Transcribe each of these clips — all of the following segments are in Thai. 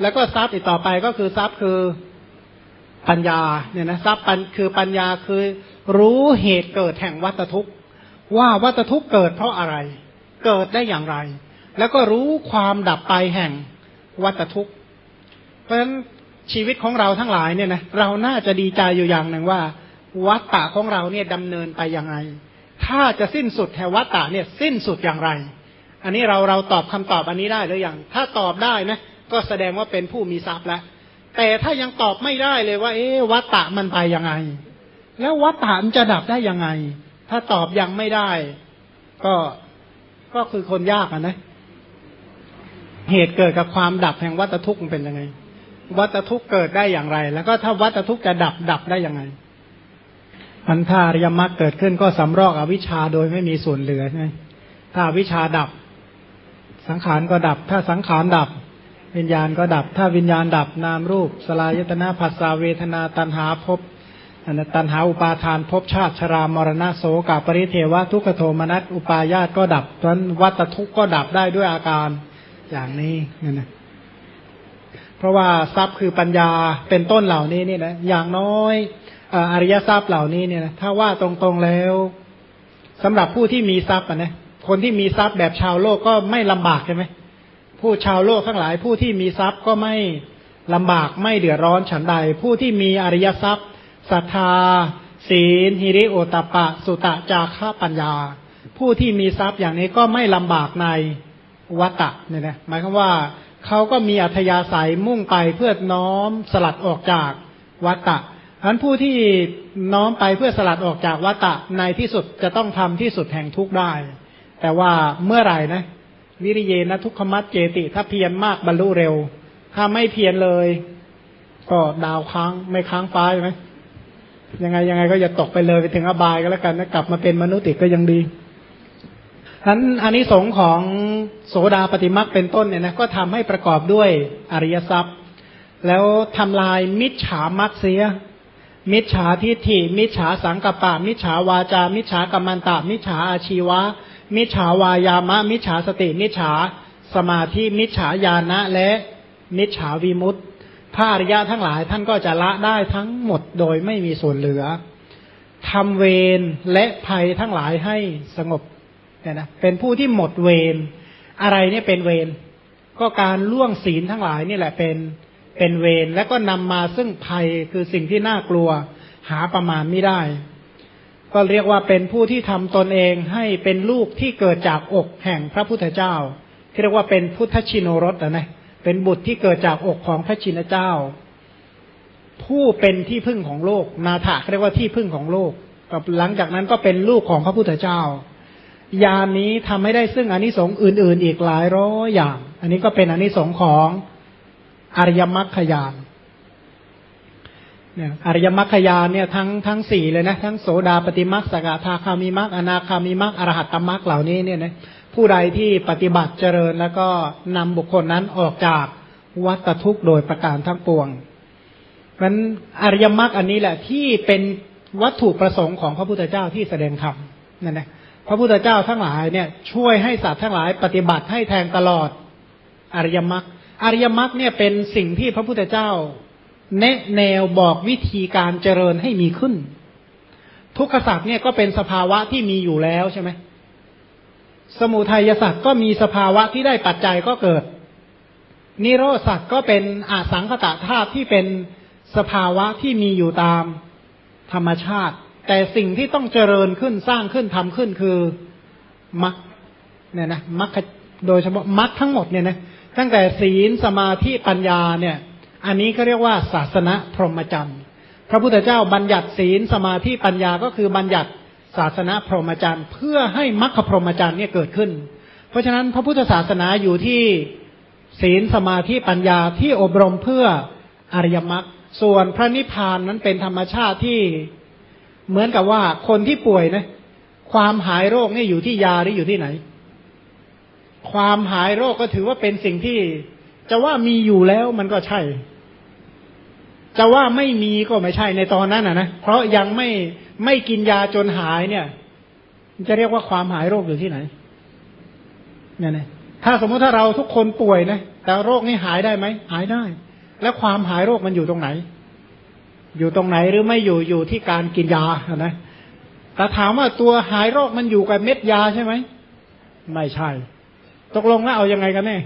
แล้วก็ทรัพย์อีกต่อไปก็คือทรัพย์คือปัญญาเนี่ยนะทรัพย์ปัญคือปัญญาคือรู้เหตุเกิดแห่งวัตทุกข์ ว่าวัตทุกข์เกิดเพราะอะไร เกิดได้อย่างไร แล้วก็รู้ความดับไปแห่งวัตทุกข์ เพราะฉะนั้นชีวิตของเราทั้งหลายเนี่ยนะเราน่าจะดีใจอยู่อย่างหนึ่งว่า วัตตะของเราเนี่ยดำเนินไปยังไงถ้าจะสิ้นสุดแห่งวัตตะเนี่ยสิ้นสุดอย่างไร อันนี้เราเราตอบคำตอบอันนี้ได้หรือยังถ้าตอบได้นะ ก็แสดงว่าเป็นผู้มีทรัพย์แล้วแต่ถ้ายังตอบไม่ได้เลยว่า เอ๊วัตตะมันไปยังไง แล้ววัตตะมันจะดับได้ยังไง ถ้าตอบยังไม่ได้ ก็ก็คือคนยากอะนะ เหตุเกิดกับความดับแห่งวัตทุกข์มันเป็นยังไง วัตทุกข์เกิดได้อย่างไร แล้วก็ถ้าวัตทุกข์จะดับดับได้ยังไงพันธาริยมรรคเกิดขึ้นก็สำรอกอวิชชาโดยไม่มีส่วนเหลือใช่ไหมถ้าวิชาดับ สังขารก็ดับ ถ้าสังขารดับ วิญญาณก็ดับ ถ้าวิญญาณดับนามรูป สลายตนาผัสสะเวทนาตันหาภพอันนั้นตันหาอุปาทานภพชาติชรามรณะโสกาปริเทวะทุกขโทมนัสอุปาญาตก็ดับเพราะวัตทุกข์ก็ดับได้ด้วยอาการอย่างนี้นี่นะเพราะว่าทรัพย์คือปัญญาเป็นต้นเหล่านี้นี่นะอย่างน้อยอริยทรัพย์เหล่านี้เนี่ยนะถ้าว่าตรงๆแล้วสำหรับผู้ที่มีทรัพย์นะคนที่มีทรัพย์แบบชาวโลกก็ไม่ลำบากใช่ไหม ผู้ชาวโลกทั้งหลาย ผู้ที่มีทรัพย์ก็ไม่ลำบากไม่เดือดร้อนฉันใด ผู้ที่มีอริยทรัพย์ศรัทธา ศีล หิริโอตปะ สุตะจาระปัญญา ผู้ที่มีทรัพย์อย่างนี้ก็ไม่ลำบากในวัตตะเนี่ยนะหมายความว่าเขาก็มีอัธยาศัยมุ่งไปเพื่อน้อมสลัดออกจากวัตตะฉะนั้นผู้ที่น้อมไปเพื่อสลัดออกจากวัตตะในที่สุดจะต้องทำที่สุดแห่งทุกข์ได้ แต่ว่าเมื่อไหร่นะ วิริเยนะทุกขมัดเจติ ถ้าเพียรมากบรรลุเร็ว ถ้าไม่เพียรเลย ก็ดาวค้างไม่ค้างฟ้าใช่ไหมยังไงยังไงก็อย่าตกไปเลยไปถึงอบายก็แล้วกันนะกลับมาเป็นมนุษย์อีกก็ยังดีฉะนั้นอันนี้สงของโสดาปฏิมักเป็นต้นเนี่ยนะก็ทำให้ประกอบด้วยอริยทรัพย์ แล้วทำลายมิจฉามักเสีย มิจฉาทิฏฐิ มิจฉาสังกปะ มิจฉาวาจา มิจฉากรรมันตามิจฉาอาชีวะ มิจฉาวายามะ มิจฉาสติ มิจฉาสมาธิ มิจฉาญาณะ และมิจฉาวิมุตติพระอริยะทั้งหลายท่านก็จะละได้ทั้งหมดโดยไม่มีส่วนเหลือทำเวรและภัยทั้งหลายให้สงบเนี่ยนะเป็นผู้ที่หมดเวรอะไรเนี่ยเป็นเวรก็การล่วงศีลทั้งหลายนี่แหละเป็นเป็นเวรและก็นำมาซึ่งภัยคือสิ่งที่น่ากลัว หาประมาณไม่ได้ ก็เรียกว่าเป็นผู้ที่ทำตนเองให้เป็นลูกที่เกิดจากอกแห่งพระพุทธเจ้าที่เรียกว่าเป็นพุทธชินรสนะเป็นบุตรที่เกิดจากอกของพระชินเจ้า ผู้เป็นที่พึ่งของโลก นาถะเรียกว่าที่พึ่งของโลกกับหลังจากนั้นก็เป็นลูกของพระพุทธเจ้า ยานนี้ทำให้ได้ซึ่งอนิสงส์อื่น ๆ อีกหลายร้อยอย่าง อันนี้ก็เป็นอนิสงส์ของอริยมรรคยาน อริยมรรคยานเนี่ยทั้งทั้งสี่เลยนะทั้งโสดาปฏิมรรคสกทาคามิมรรคอนาคามิมรรคอรหัตตมรรคเหล่านี้เนี่ยนะผู้ใดที่ปฏิบัติเจริญแล้วก็นำบุคคลนั้นออกจากวัฏทุกข์โดยประการทั้งปวงมันอริยมรรคอันนี้แหละที่เป็นวัตถุประสงค์ของพระพุทธเจ้าที่แสดงธรรมนั่นนะพระพุทธเจ้าทั้งหลายเนี่ยช่วยให้สัตว์ทั้งหลายปฏิบัติให้แทงตลอดอริยมรรคอริยมรรคเนี่ยเป็นสิ่งที่พระพุทธเจ้า แนะแนวบอกวิธีการเจริญให้มีขึ้น ทุกขสัตว์เนี่ยก็เป็นสภาวะที่มีอยู่แล้วใช่ไหมสมุทัยสัตว์ก็มีสภาวะที่ได้ปัจจัยก็เกิด นิโรสัตว์ก็เป็นอสังขตาธาตุที่เป็นสภาวะที่มีอยู่ตามธรรมชาติ แต่สิ่งที่ต้องเจริญขึ้นสร้างขึ้นทำขึ้นคือมรรคเนี่ยนะมรรคโดยเฉพาะมรรคทั้งหมดเนี่ยนะตั้งแต่ศีลสมาธิปัญญาเนี่ย อันนี้ก็เรียกว่าศาสนาพรหมจรรย์ พระพุทธเจ้าบัญญัติศีลสมาธิปัญญาก็คือบัญญัติศาสนาพรหมจรรย์ เพื่อให้มรรคพรหมจรรย์เนี่ยเกิดขึ้น เพราะฉะนั้นพระพุทธศาสนาอยู่ที่ศีลสมาธิปัญญาที่อบรมเพื่ออริยมรรคส่วนพระนิพพานนั้นเป็นธรรมชาติที่เหมือนกับว่าคนที่ป่วยนะความหายโรคเนี่ยอยู่ที่ยาหรืออยู่ที่ไหน ความหายโรคก็ถือว่าเป็นสิ่งที่จะว่ามีอยู่แล้วมันก็ใช่ จะว่าไม่มีก็ไม่ใช่ในตอนนั้นอะนะเพราะยังไม่ไม่กินยาจนหายเนี่ย จะเรียกว่าความหายโรคอยู่ที่ไหนเนี่ยนะถ้าสมมติถ้าเราทุกคนป่วยนะแต่โรคนี้หายได้ไหมหายได้ แล้วความหายโรคมันอยู่ตรงไหน อยู่ตรงไหนหรือไม่อยู่อยู่ที่การกินยานะแต่ถามว่าตัวหายโรคมันอยู่กับเม็ดยาใช่ไหมไม่ใช่ ตกลงแล้วเอายังไงกันแน่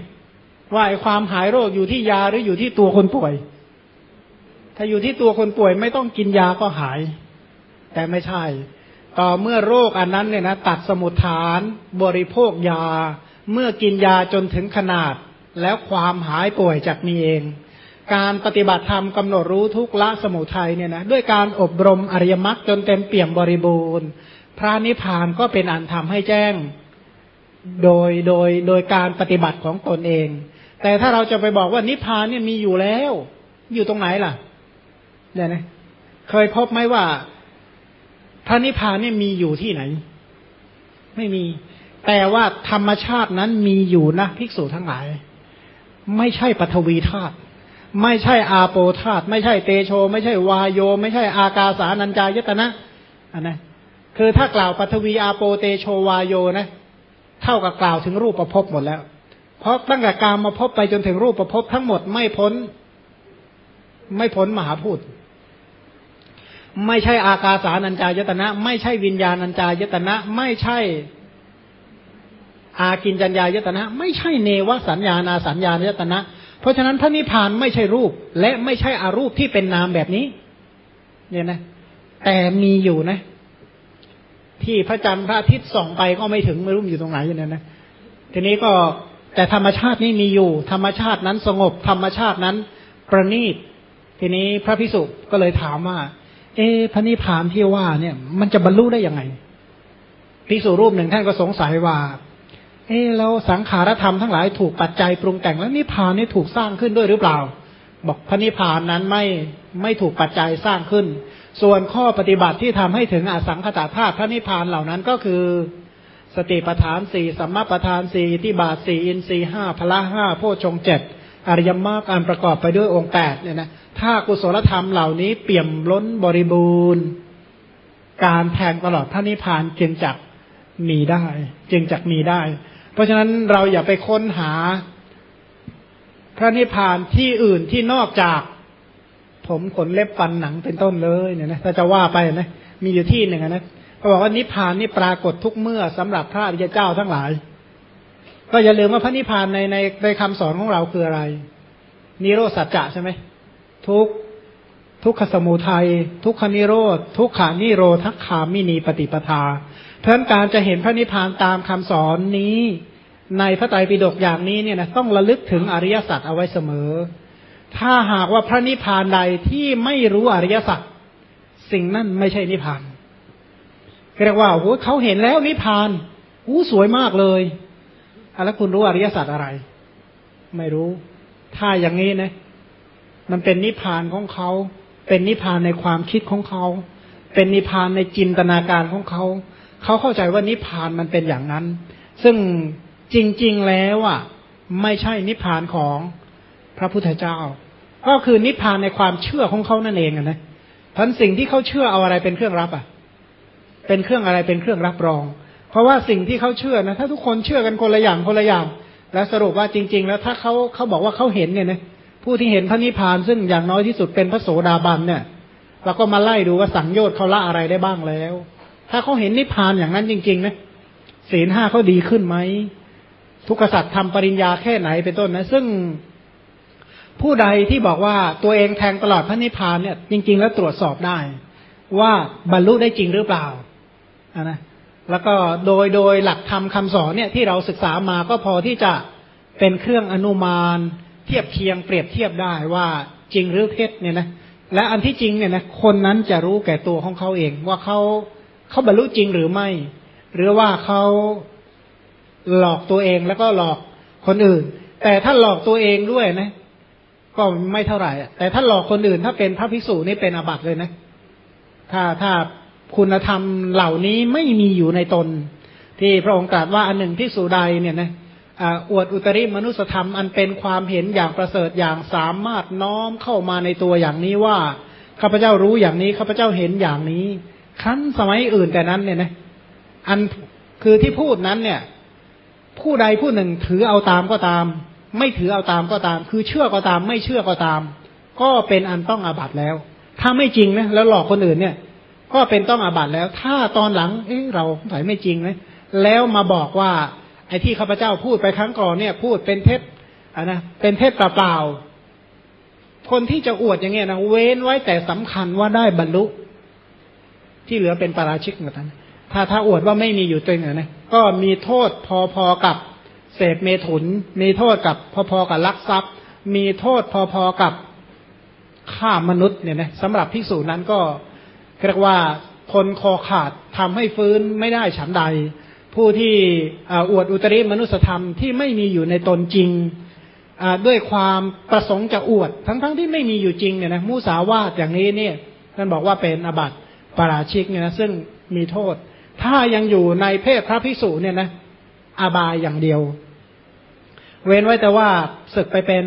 ว่าไอ้ความหายโรคอยู่ที่ยาหรืออยู่ที่ตัวคนป่วย ถ้าอยู่ที่ตัวคนป่วยไม่ต้องกินยาก็หาย แต่ไม่ใช่ ต่อเมื่อโรคอันนั้นเนี่ยนะตัดสมุทฐานบริโภคยา เมื่อกินยาจนถึงขนาด แล้วความหายป่วยจากมีเอง การปฏิบัติธรรมกำหนดรู้ทุกละสมุทัยเนี่ยนะด้วยการอบรมอริยมรรคจนเต็มเปี่ยมบริบูรณ์ พระนิพพานก็เป็นอันทำให้แจ้งโดยโดยโดยการปฏิบัติของตนเอง แต่ถ้าเราจะไปบอกว่านิพพานเนี่ยมีอยู่แล้ว อยู่ตรงไหนล่ะ เนี่ยนะเคยพบไหมว่าพระนิพพานเนี่ยมีอยู่ที่ไหน ไม่มี แต่ว่าธรรมชาตินั้นมีอยู่นะภิกษุทั้งหลาย ไม่ใช่ปฐวีธาตุไม่ใช่อาโปธาตุไม่ใช่เตโช ไม่ใช่วายโย ไม่ใช่อากาสานัญจายตนะอันนะคือถ้ากล่าวปฐวีอาโปเตโชวายโยนะ เท่ากับกล่าวถึงรูปประพบหมดแล้ว เพราะตั้งแต่การมาพบไปจนถึงรูปประพบทั้งหมดไม่พ้น ไม่พ้นมหาพูด ไม่ใช่อากาสานัญจายตนะ ไม่ใช่วิญญาณัญจายตนะ ไม่ใช่ อากินจัญญายตนะ ไม่ใช่เนวสัญญานาสัญญาณยตนะ เพราะฉะนั้นพระนิพพานไม่ใช่รูป และไม่ใช่อารูปที่เป็นนามแบบนี้ เนี่ยนะ แต่มีอยู่นะ ที่พระจันทร์พระอาทิตย์ส่องไปก็ไม่ถึงไม่รู้อยู่ตรงไหนเนี่ยนะทีนี้ก็แต่ธรรมชาตินี้มีอยู่ ธรรมชาตินั้นสงบ ธรรมชาตินั้นประณีตทีนี้พระพิสุก็เลยถามว่า เอพระนิพพานที่ว่าเนี่ย มันจะบรรลุได้ยังไงพิสูรูปหนึ่งท่านก็สงสัยว่า เออแล้วสังขารธรรมทั้งหลายถูกปัจจัยปรุงแต่งแล้วนิพพานนี่ถูกสร้างขึ้นด้วยหรือเปล่า บอกพระนิพพานนั้นไม่ไม่ถูกปัจจัยสร้างขึ้น ส่วนข้อปฏิบัติที่ทำให้ถึงอสังขตาธาตุพระนิพพานเหล่านั้นก็คือ สติปัฏฐานสี่สัมมาปัฏฐานสี่ที่บาทสี่อินทรีห้าพละห้าโพชงเจ็ด อริยมรรคการประกอบไปด้วยองค์แปดเนี่ยนะถ้ากุศลธรรมเหล่านี้เปี่ยมล้นบริบูรณ์ การแทงตลอดพระนิพพานจึงจักมีได้ จึงจักมีได้ เพราะฉะนั้นเราอย่าไปค้นหาพระนิพพานที่อื่นที่นอกจาก ผมขนเล็บฟันหนังเป็นต้นเลยเนี่ยนะถ้าจะว่าไปนะมีอยู่ที่หนึ่งนะเขาบอกว่านิพพานนี่ปรากฏทุกเมื่อสำหรับพระอริยเจ้าทั้งหลาย ก็อย่าลืมว่าพระนิพพานในในในคำสอนของเราคืออะไร นิโรสัจจะใช่ไหมทุกทุกขสมุทัย ทุกขนิโรธ ทุกขานิโรธคามินีปฏิปทา เพราะการจะเห็นพระนิพพานตามคำสอนนี้ในพระไตรปิฎกอย่างนี้เนี่ยนะต้องระลึกถึงอริยสัจเอาไว้เสมอ ถ้าหากว่าพระนิพพานใดที่ไม่รู้อริยสัจสิ่งนั้นไม่ใช่นิพพานเรียกว่าโอ้เขาเห็นแล้วนิพพานอู้สวยมากเลย แล้วคุณรู้อริยสัจอะไร ไม่รู้ ถ้าอย่างนี้นะ มันเป็นนิพพานของเขา เป็นนิพพานในความคิดของเขา เป็นนิพพานในจินตนาการของเขา เขาเข้าใจว่านิพพานมันเป็นอย่างนั้น ซึ่งจริง ๆ แล้วอะ ไม่ใช่นิพพานของพระพุทธเจ้า ก็คือนิพพานในความเชื่อของเขานั่นเองนะพันสิ่งที่เขาเชื่อเอาอะไรเป็นเครื่องรับอะ เป็นเครื่องอะไรเป็นเครื่องรับรอง เพราะว่าสิ่งที่เขาเชื่อนะ ถ้าทุกคนเชื่อกันคนละอย่างคนละอย่าง แล้วสรุปว่าจริง ๆ แล้วถ้าเขาเขาบอกว่าเขาเห็นเนี่ยนะผู้ที่เห็นพระนิพพานซึ่งอย่างน้อยที่สุดเป็นพระโสดาบันเนี่ยเราก็มาไล่ดูว่าสังโยชน์เขาละอะไรได้บ้างแล้ว ถ้าเขาเห็นนิพพานอย่างนั้นจริงๆนะศีลห้าเขาดีขึ้นไหมทุกษัตริย์ทำปริญญาแค่ไหนเป็นต้นนะ ซึ่งผู้ใดที่บอกว่าตัวเองแทงตลอดพระนิพพานเนี่ย จริง ๆ แล้วตรวจสอบได้ ว่าบรรลุได้จริงหรือเปล่าอ่านะ แล้วก็โดยโดยหลักธรรมคาสอนเนี่ยที่เราศึกษามาก็พอที่จะเป็นเครื่องอนุมานเทียบเคียงเปรียบเทียบได้ว่าจริงหรือเท็จเนี่ยนะและอันที่จริงเนี่ยนะคนนั้นจะรู้แก่ตัวของเขาเอง ว่าเขาเขาบรรลุจริงหรือไม่ หรือว่าเขาหลอกตัวเองแล้วก็หลอกคนอื่น แต่ถ้าหลอกตัวเองด้วยนะ ก็ไม่เท่าไหร่แต่ถ้าหลอกคนอื่น ถ้าเป็นพระภิกษุนี่เป็นอาบัติเลยนะ ถ้าถ้า คุณธรรมเหล่านี้ไม่มีอยู่ในตน ที่พระองค์ตรัสว่าอันหนึ่งที่สุใดเนี่ยนะอวดอุตริมนุสธรรมอันเป็นความเห็นอย่างประเสริฐอย่างสามารถน้อมเข้ามาในตัวอย่างนี้ว่าข้าพเจ้ารู้อย่างนี้ข้าพเจ้าเห็นอย่างนี้ครั้นสมัยอื่นแต่นั้นเนี่ยนะอันคือที่พูดนั้นเนี่ย ผู้ใดผู้หนึ่งถือเอาตามก็ตาม ไม่ถือเอาตามก็ตาม คือเชื่อก็ตาม ไม่เชื่อก็ตาม ก็เป็นอันต้องอาบัตแล้ว ถ้าไม่จริงนะแล้วหลอกคนอื่นเนี่ย ก็เป็นต้องอาบัตแล้ว ถ้าตอนหลัง เอ๊ะเราใส่ไม่จริงนะแล้วมาบอกว่า ไอ้ที่ข้าพเจ้าพูดไปครั้งก่อนเนี่ย พูดเป็นเท็จอะนะเป็นเท็จเปล่าๆคนที่จะอวดอย่างเงี้ยนะเว้นไว้แต่สำคัญว่าได้บรรลุ ที่เหลือเป็นปาราชิกหมดนั้นถ้าถ้าอวดว่าไม่มีอยู่ตัวเนี่ยนะก็มีโทษพอๆกับเสพเมถุน มีโทษกับพอๆกับลักทรัพย์ มีโทษพอๆกับฆ่ามนุษย์เนี่ยนะสำหรับภิกษุนั้นก็ เรียกว่าคนคอขาดทำให้ฟื้นไม่ได้ฉันใด ผู้ที่อวดอุตริมนุสธรรมที่ไม่มีอยู่ในตนจริงด้วยความประสงค์จะอวด ทั้งๆทที่ไม่มีอยู่จริงเนี่ยนะมูสาวาทอย่างนี้เนี่ยท่านบอกว่าเป็นอบัติปราชิกเนี่ยนะซึ่งมีโทษ ถ้ายังอยู่ในเพศพระภิกษุเนี่ยนะอบายอย่างเดียว เว้นไว้แต่ว่าศึกไปเป็น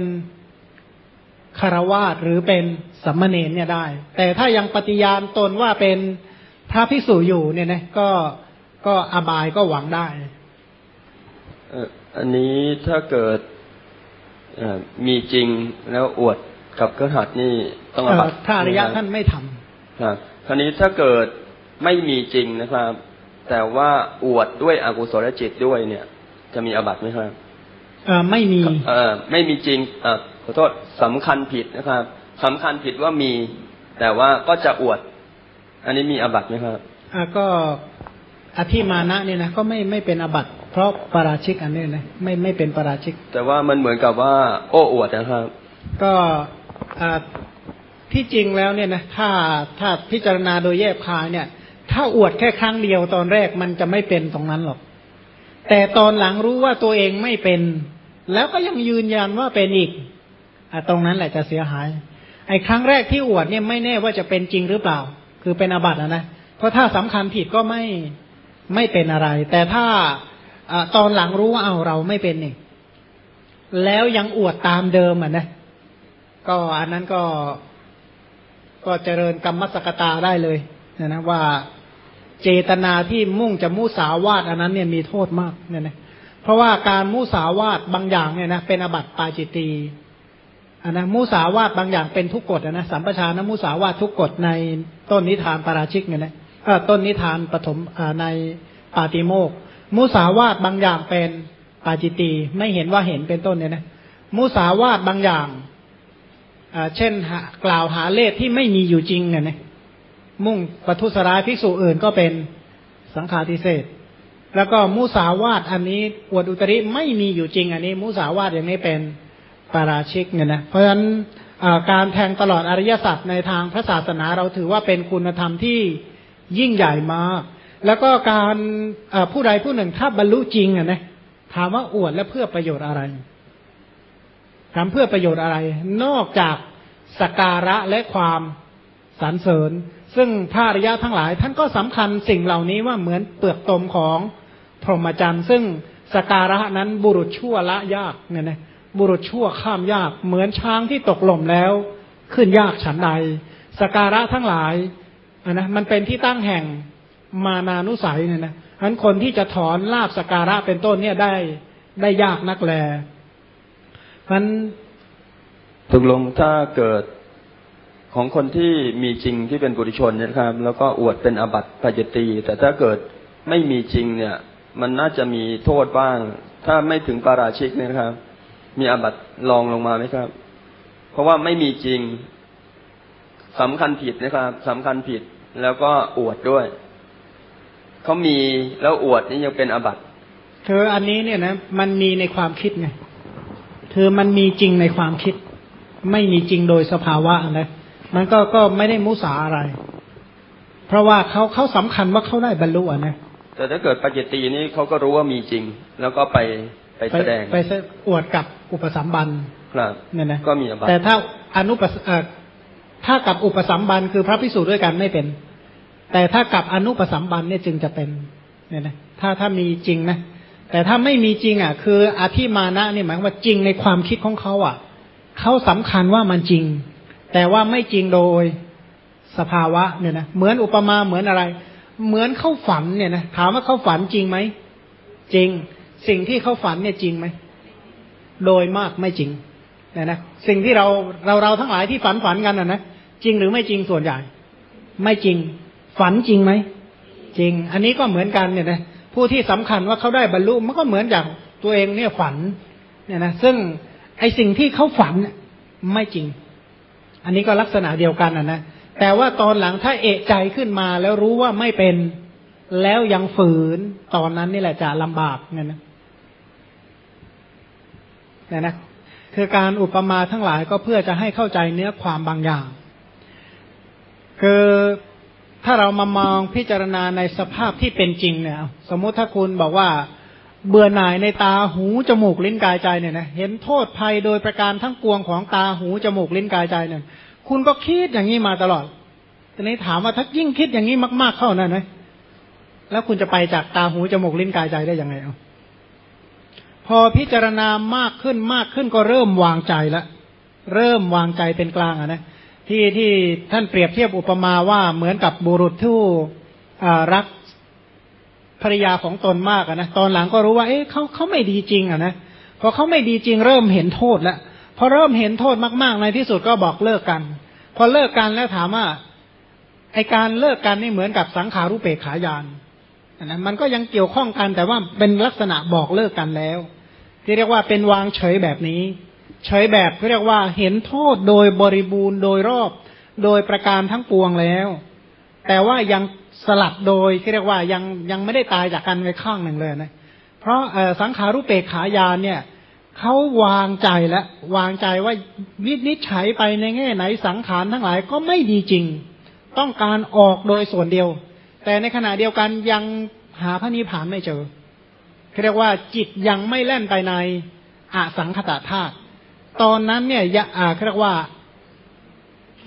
คารวาสหรือเป็นสัมมเนนเนี่ยได้ แต่ถ้ายังปฏิญาณตนว่าเป็นพระภิกษุอยู่เนี่ยนะก็ก็อบายก็หวังได้อันนี้ถ้าเกิดมีจริงแล้วอวดกับเครือขัดนี่ต้องอบัตถ้าอริยะท่านไม่ทำครับคราวนี้ถ้าเกิดไม่มีจริงนะครับ แต่ว่าอวดด้วยอกุศลจิตด้วยเนี่ย จะมีอบัตไหมครับเออไม่มี เออไม่มีจริง อขอโทษสำคัญผิดนะครับสำคัญผิดว่ามี แต่ว่าก็จะอวด อันนี้มีอบัตไหมครับอ่าก็อธิมานะเนี่ยนะก็ไม่ไม่เป็นอบัตเพราะปราชิกอันนี้นะไม่ไม่เป็นปราชิก แต่ว่ามันเหมือนกับว่า โอ้อวดนะครับ ก็อ่าที่จริงแล้วเนี่ยนะถ้าถ้าพิจารณาโดยแยบคายเนี่ย ถ้าอวดแค่ครั้งเดียวตอนแรกมันจะไม่เป็นตรงนั้นหรอก แต่ตอนหลังรู้ว่าตัวเองไม่เป็น แล้วก็ยังยืนยันว่าเป็นอีก อตรงนั้นแหละจะเสียหาย ไอ้ครั้งแรกที่อวดเนี่ยไม่แน่ว่าจะเป็นจริงหรือเปล่า คือเป็นอาบัตินะนะเพราะถ้าสำคัญผิดก็ไม่ไม่เป็นอะไร แต่ถ้าอตอนหลังรู้ว่าเอาเราไม่เป็นนี่แล้วยังอวดตามเดิมอะนะก็อันนั้นก็ก็เจริญกรรมสกตาได้เลยนะนะว่าเจตนาที่มุ่งจะมุสาวาตอันนั้นเนี่ยมีโทษมากเนี่ยนะเพราะว่าการมุสาวาตบางอย่างเนี่ยนะเป็นอบัติปาจิตี อันนะมุสาวาตบางอย่างเป็นทุกกฎนะสัมปชานมุสาวาตทุกกฎในต้นนิทานปราชิกเนี่ยนะต้นนิทานปฐมในปาติโมกมุสาวาตบางอย่างเป็นปาจิตีไม่เห็นว่าเห็นเป็นต้นเนี่ยนะมุสาวาตบางอย่างเช่นกล่าวหาเลขที่ไม่มีอยู่จริงเนี่ยนะมุ่งปทุสร้ายภิกษุอื่นก็เป็นสังฆาทิเศษแล้วก็มุสาวาตอันนี้อวดอุตริไม่มีอยู่จริง อันนี้ มุสาวาตอย่างนี้เป็น ปาราชิกเนี่ยนะเพราะฉะนั้นการแทงตลอดอริยสัจในทางพระศาสนาเราถือว่าเป็นคุณธรรมที่ยิ่งใหญ่มาก แล้วก็การผู้ใดผู้หนึ่งถ้าบรรลุจริงอะนะถามว่าอวดและเพื่อประโยชน์อะไรถามเพื่อประโยชน์อะไร นอกจากสการะและความสรรเสริญ ซึ่งพระอริยะทั้งหลาย ท่านก็สำคัญสิ่งเหล่านี้ว่าเหมือนเปลือกตมของพรหมจรรย์ ซึ่งสการะนั้นบุรุษชั่วละยากเนี่ยนะ บุรุษชั่วข้ามยาก เหมือนช้างที่ตกหล่มแล้ว ขึ้นยากฉันใด สการะทั้งหลายนะมันเป็นที่ตั้งแห่งมานานุสัยเนี่ยนะฉะนั้นคนที่จะถอนลาบสการะเป็นต้นเนี่ยได้ได้ยากนักแลมันตกลงถ้าเกิดของคนที่มีจริงที่เป็นบุริชนนะครับ แล้วก็อวดเป็นอบัติปัจตีแต่ถ้าเกิดไม่มีจริงเนี่ย มันน่าจะมีโทษบ้าง ถ้าไม่ถึงปาราชิกนี่ยครับ มีอบัติลองลงมาไหมครับ เพราะว่าไม่มีจริงสำคัญผิดนะครับสำคัญผิดแล้วก็อวดด้วยเขามีแล้วอวดนี่ยังเป็นอบัติเธออันนี้เนี่ยนะมันมีในความคิดไงเธอมันมีจริงในความคิด ไม่มีจริงโดยสภาวะนะมันก็ก็ไม่ได้มุสาอะไร เพราะว่าเขาเขาสำคัญว่าเขาได้บรรลุนะแต่ถ้าเกิดปัจจตีนี้เขาก็รู้ว่ามีจริง แล้วก็ไปไปแสดงไปอวดกับ อุปสัมบันครับเนี่ยนะก็มีอบัติแต่ถ้าอนุปถ้ากับอุปสัมบันคือพระพิสูจน์ด้วยกันไม่เป็น แต่ถ้ากับอนุปสัมบันเนี่ยจึงจะเป็นเนี่ยนะถ้าถ้ามีจริงนะแต่ถ้าไม่มีจริงอะ คืออธิมานะนี่หมายว่าจริงในความคิดของเขาอะเขาสำคัญว่ามันจริง แต่ว่าไม่จริงโดยสภาวะเนี่ยนะเหมือนอุปมาเหมือนอะไร เหมือนเขาฝันเนี่ยนะถามว่าเขาฝันจริงไหมจริง สิ่งที่เขาฝันเนี่ยจริงไหม โดยมากไม่จริงนะนะสิ่งที่เราเราเราทั้งหลายที่ฝันฝันกันนะนะจริงหรือไม่จริงส่วนใหญ่ ไม่จริง ฝันจริงไหมจริง อันนี้ก็เหมือนกันเนี่ยนะผู้ที่สำคัญว่าเขาได้บรรลุมันก็เหมือนอย่างตัวเองเนี่ยฝันเนี่ยนะซึ่งไอสิ่งที่เขาฝันไม่จริง อันนี้ก็ลักษณะเดียวกันนะนะแต่ว่าตอนหลังถ้าเอะใจขึ้นมาแล้วรู้ว่าไม่เป็น แล้วยังฝืนตอนนั้นนี่แหละจะลำบากเนี่ยนะ เนี่ยนะคือการอุปมาทั้งหลายก็เพื่อจะให้เข้าใจเนื้อความบางอย่าง คือถ้าเรามามองพิจารณาในสภาพที่เป็นจริงเนี่ย สมมติถ้าคุณบอกว่าเบื่อหน่ายในตาหูจมูกลิ้นกายใจเนี่ยนะเห็นโทษภัยโดยประการทั้งปวงของตาหูจมูกลิ้นกายใจเนี่ย คุณก็คิดอย่างนี้มาตลอดทีนี้ถามว่าถ้ายิ่งคิดอย่างนี้มาก ๆเข้านั่นไหมแล้วคุณจะไปจากตาหูจมูกลิ้นกายใจได้ยังไงเอา พอพิจารณามากขึ้นมากขึ้นก็เริ่มวางใจล้วเริ่มวางใจเป็นกลางอะนะที่ที่ท่านเปรียบเทียบอุปมาว่าเหมือนกับบุรุษที่รักภรรยาของตนมากอะนะ ตอนหลังก็รู้ว่า เอ๊ะเขาเขาไม่ดีจริงอะนะพอเขาไม่ดีจริงเริ่มเห็นโทษแล้วพอเริ่มเห็นโทษมาก ๆ ในที่สุดก็บอกเลิกกัน พอเลิกกันแล้วถามว่าไอการเลิกกันนี่เหมือนกับสังขารุเปกขายานนะมันก็ยังเกี่ยวข้องกันแต่ว่าเป็นลักษณะบอกเลิกกันแล้ว ที่เรียกว่าเป็นวางเฉยแบบนี้ เฉยแบบเรียกว่าเห็นโทษโดยบริบูรณ์โดยรอบ โดยประการทั้งปวงแล้ว แต่ว่ายังสลัดโดยที่เรียกว่ายังยังไม่ได้ตายจากกันไปข้างหนึ่งเลยนะเพราะสังขารุเปกขายานเนี่ยเขาวางใจแล้ววางใจว่าวินิจฉัยไปในแง่ไหนสังขารทั้งหลายก็ไม่ดีจริง ต้องการออกโดยส่วนเดียว แต่ในขณะเดียวกันยังหาพระนิพพานไม่เจอ เรียกว่าจิตยังไม่แล่นไปในอสังขตาธาตุตอนนั้นเนี่ยยะอาเรียกว่า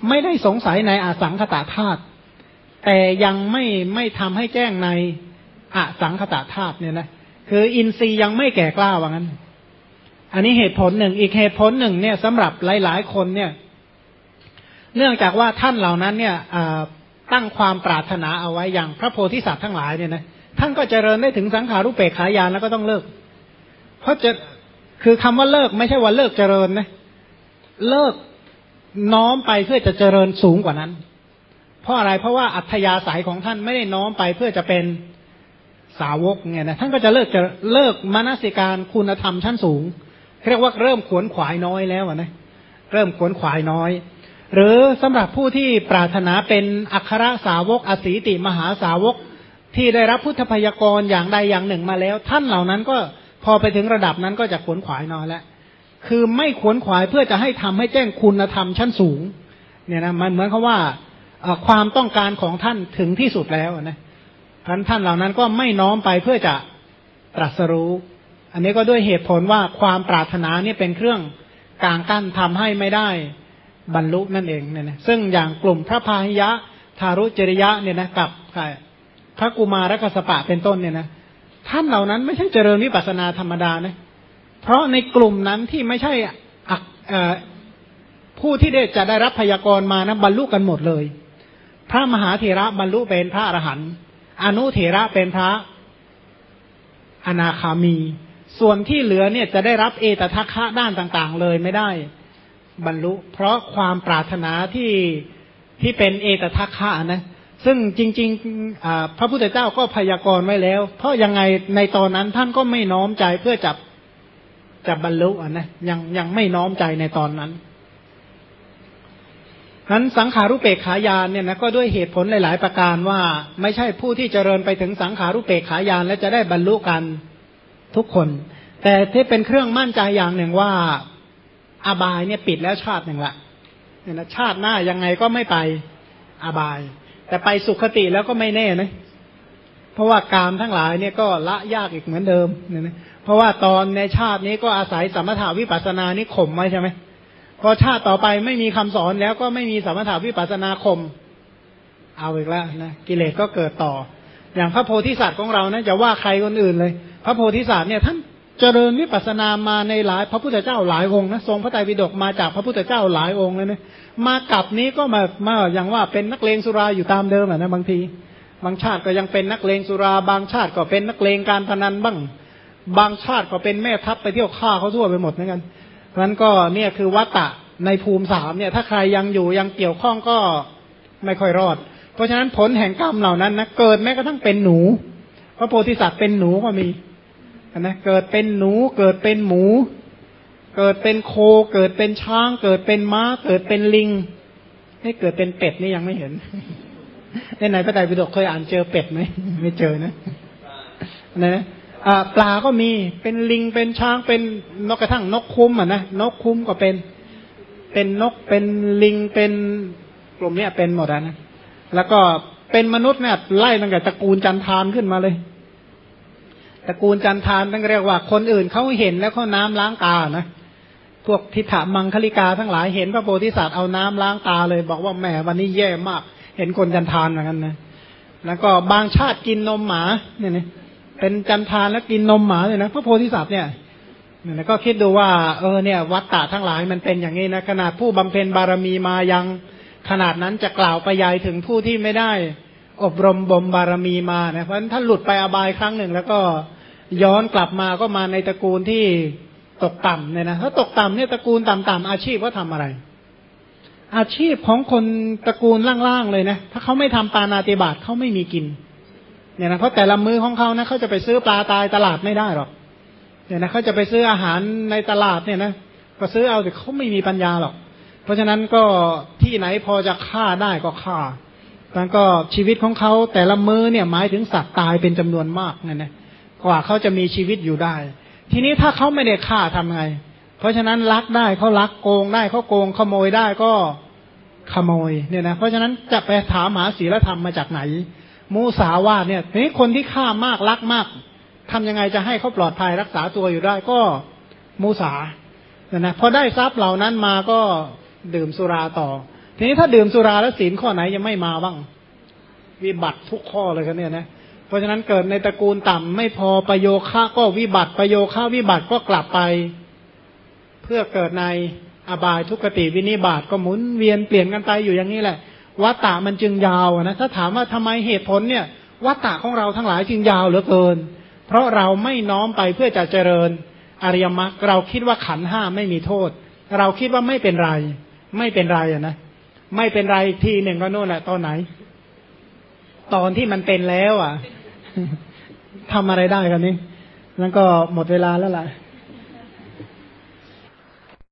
ไม่ได้สงสัยในอสังขตาธาตุแต่ยังไม่ไม่ทำให้แจ้งในอสังขตาธาตุเนี่ยนะคืออินทรีย์ยังไม่แก่กล้าว่างั้น อันนี้เหตุผลหนึ่งอีกเหตุผลหนึ่งเนี่ยสำหรับหลาย ๆ คนเนี่ย เนื่องจากว่าท่านเหล่านั้นเนี่ยตั้งความปรารถนาเอาไว้อย่างพระโพธิสัตว์ทั้งหลายเนี่ยนะ ท่านก็เจริญได้ถึงสังขารุเปกขายานแล้วก็ต้องเลิก เพราะจะคือคำว่าเลิกไม่ใช่ว่าเลิกเจริญนะเลิกน้อมไปเพื่อจะเจริญสูงกว่านั้น เพราะอะไรเพราะว่าอัธยาศัยของท่านไม่ได้น้อมไปเพื่อจะเป็นสาวกเนี่ยนะท่านก็จะเลิกจะเลิกมนสิการคุณธรรมชั้นสูงเรียกว่าเริ่มขวนขวายน้อยแล้วนะเริ่มขวนขวายน้อย หรือสำหรับผู้ที่ปรารถนาเป็นอัครสาวกอสีติมหาสาวก ที่ได้รับพุทธพยากรอย่างใดอย่างหนึ่งมาแล้ว ท่านเหล่านั้นก็พอไปถึงระดับนั้นก็จะขวนขวายน้อยแล้วคือไม่ขวนขวายเพื่อจะให้ทำให้แจ้งคุณธรรมชั้นสูง เนี่ยนะมันเหมือนกับว่าความต้องการของท่านถึงที่สุดแล้วนะท่านท่านเหล่านั้นก็ไม่น้อมไปเพื่อจะตรัสรู้ อันนี้ก็ด้วยเหตุผลว่าความปรารถนาเนี่ยเป็นเครื่องกลางกั้นทำให้ไม่ได้บรรลุนั่นเองเนี่ยนะซึ่งอย่างกลุ่มพระพาหิยะทารุจริยะเนี่ยนะกับใคร พระกุมารกสปะเป็นต้นเนี่ยนะท่านเหล่านั้นไม่ใช่เจริญวิปัสนาธรรมดานะเพราะในกลุ่มนั้นที่ไม่ใช่ผู้ที่ได้จะได้รับพยากรมานะบรรลุกันหมดเลย พระมหาเถระบรรลุเป็นพระอรหันต์อนุเถระเป็นพระอนาคามี ส่วนที่เหลือเนี่ยจะได้รับเอตทัคคะด้านต่างๆ เลยไม่ได้บรรลุ เพราะความปรารถนาที่ที่เป็นเอตทัคคะนะ ซึ่งจริงๆพระพุทธเจ้าก็พยากรณ์ไว้แล้ว เพราะยังไงในตอนนั้นท่านก็ไม่น้อมใจเพื่อจับจับบรรลุอะนะยังยังไม่น้อมใจในตอนนั้นนั้นสังขารุเปกขายานเนี่ยนะก็ด้วยเหตุผลหลาย ๆ ประการว่าไม่ใช่ผู้ที่เจริญไปถึงสังขารุเปกขายานและจะได้บรรลุกันทุกคน แต่ที่เป็นเครื่องมั่นใจอย่างหนึ่งว่าอบายเนี่ยปิดแล้วชาติหนึ่งละเนี่ยนะชาติหน้ายังไงก็ไม่ไปอบาย แต่ไปสุขติแล้วก็ไม่แน่นะ เพราะว่ากามทั้งหลายเนี่ยก็ละยากอีกเหมือนเดิมเนี่ยนะเพราะว่าตอนในชาตินี้ก็อาศัยสมถาวิปัสสนานี่ข่มไว้ใช่ไหมพอชาติต่อไปไม่มีคำสอนแล้วก็ไม่มีสมถาวิปัสสนาข่มเอาอีกแล้วนะกิเลสก็เกิดต่อ อย่างพระโพธิสัตว์ของเรานะจะว่าใครคนอื่นเลย พระโพธิสัตว์เนี่ยท่าน เจริญวิปัสสนามาในหลายพระพุทธเจ้าหลายองค์นะทรงพระไตรปิฎกมาจากพระพุทธเจ้าหลายองค์เลยนะมากับนี้ก็มามาอย่างว่าเป็นนักเลงสุราอยู่ตามเดิมนะบางที บางชาติก็ยังเป็นนักเลงสุราบางชาติก็เป็นนักเลงการพนันบ้าง บางชาติก็เป็นแม่ทัพไปเที่ยวฆ่าเขาทั่วไปหมดเหมือนกันเพราะนั้นก็เนี่ยคือวัตตะในภูมิสามเนี่ย ถ้าใครยังอยู่ยังเกี่ยวข้องก็ไม่ค่อยรอด เพราะฉะนั้นผลแห่งกรรมเหล่านั้นนะเกิดแม้กระทั่งเป็นหนู พระโพธิสัตว์เป็นหนูก็มี นะเกิดเป็นหนู เกิดเป็นหมู เกิดเป็นโค เกิดเป็นช้าง เกิดเป็นม้า เกิดเป็นลิงให้เกิดเป็นเป็ดนี่ยังไม่เห็นในไหนพระไตรปิฎกเคยอ่านเจอเป็ดไหมไม่เจอนะนะปลาก็มีเป็นลิงเป็นช้างเป็นนกกระทั่งนกคุ้มอะนะนกคุ้มก็เป็น เป็นนกเป็นลิงเป็นกลุ่มเนี้ยเป็นหมดนะแล้วก็เป็นมนุษย์เนี่ยไล่ตั้งแต่ตระกูลจันทานขึ้นมาเลย ตระกูลจันทานต้องเรียกว่าคนอื่นเขาเห็นแล้วเขาน้ำล้างตานะพวกทิฏฐามังคลิกาทั้งหลายเห็นพระโพธิสัตว์เอาน้ำล้างตาเลย บอกว่าแหมวันนี้แย่มาก เห็นคนจันทานเหมือนกันนะแล้วก็บางชาติกินนมหมาเนี่ยนะเป็นจันทานแล้วกินนมหมาเลยนะพระโพธิสัตว์เนี่ยเนี่ยก็คิดดูว่า เออเนี่ย วัตตะทั้งหลายมันเป็นอย่างนี้นะขนาดผู้บำเพ็ญบารมีมายังขนาดนั้นจะกล่าวไปยายถึงผู้ที่ไม่ได้ อบรมบ่มบารมีมานะเพราะฉะนั้นถ้าหลุดไปอบายครั้งหนึ่งแล้วก็ ย้อนกลับมาก็มาในตระกูลที่ตกต่ำเนี่ยนะถ้าตกต่ำเนี่ยตระกูลต่ำๆอาชีพว่าทำอะไร อาชีพของคนตระกูลล่างๆเลยนะถ้าเขาไม่ทำปานาติบาตเขาไม่มีกิน เนี่ยนะเพราะแต่ละมือของเขานะเขาจะไปซื้อปลาตายตลาดไม่ได้หรอกเนี่ยนะเขาจะไปซื้ออาหารในตลาดเนี่ยนะก็ซื้อเอาแต่เขาไม่มีปัญญาหรอก เพราะฉะนั้นก็ที่ไหนพอจะฆ่าได้ก็ฆ่าแล้วก็ชีวิตของเขาแต่ละมือเนี่ยหมายถึงสัตว์ตายเป็นจำนวนมากเนี่ยนะ กว่าเขาจะมีชีวิตอยู่ได้ ทีนี้ถ้าเขาไม่ได้ฆ่าทำไง เพราะฉะนั้นลักได้เขาลักโกงได้เขาโกงขโมยได้ก็ขโมยเนี่ยนะเพราะฉะนั้นจะไปถามหาศีลธรรมมาจากไหน มูสาวาเนี่ยนี้คนที่ฆ่ามากลักมากทำยังไงจะให้เขาปลอดภัยรักษาตัวอยู่ได้ก็มูสาเนี่ยนะพอได้ทรัพย์เหล่านั้นมาก็ดื่มสุราต่อ ทีนี้ถ้าดื่มสุราแล้วศีลข้อไหนยังไม่มาบ้าง วิบัติทุกข้อเลยกันเนี่ยนะ ราะฉะนั้นเกิดในตระกูลต่ำไม่พอประโยค่าก็วิบัติประโยค่าวิบัติก็กลับไป เพื่อเกิดในอบายทุกติวินิบาตก็หมุนเวียนเปลี่ยนกันไปอยู่อย่างนี้แหละวัตตะมันจึงยาวนะถ้าถามว่าทำไมเหตุผลเนี่ยวัตตะของเราทั้งหลายจึงยาวเหลือเกิน เพราะเราไม่น้อมไปเพื่อจะเจริญอริยมรรคเราคิดว่าขันห้าไม่มีโทษ เราคิดว่าไม่เป็นไร ไม่เป็นไรอะนะไม่เป็นไรทีหนึ่งก็โน่นแหละตอนไหน ตอนที่มันเป็นแล้วอะ ทำอะไรได้กันนี่แล้วก็หมดเวลาแล้วล่ะ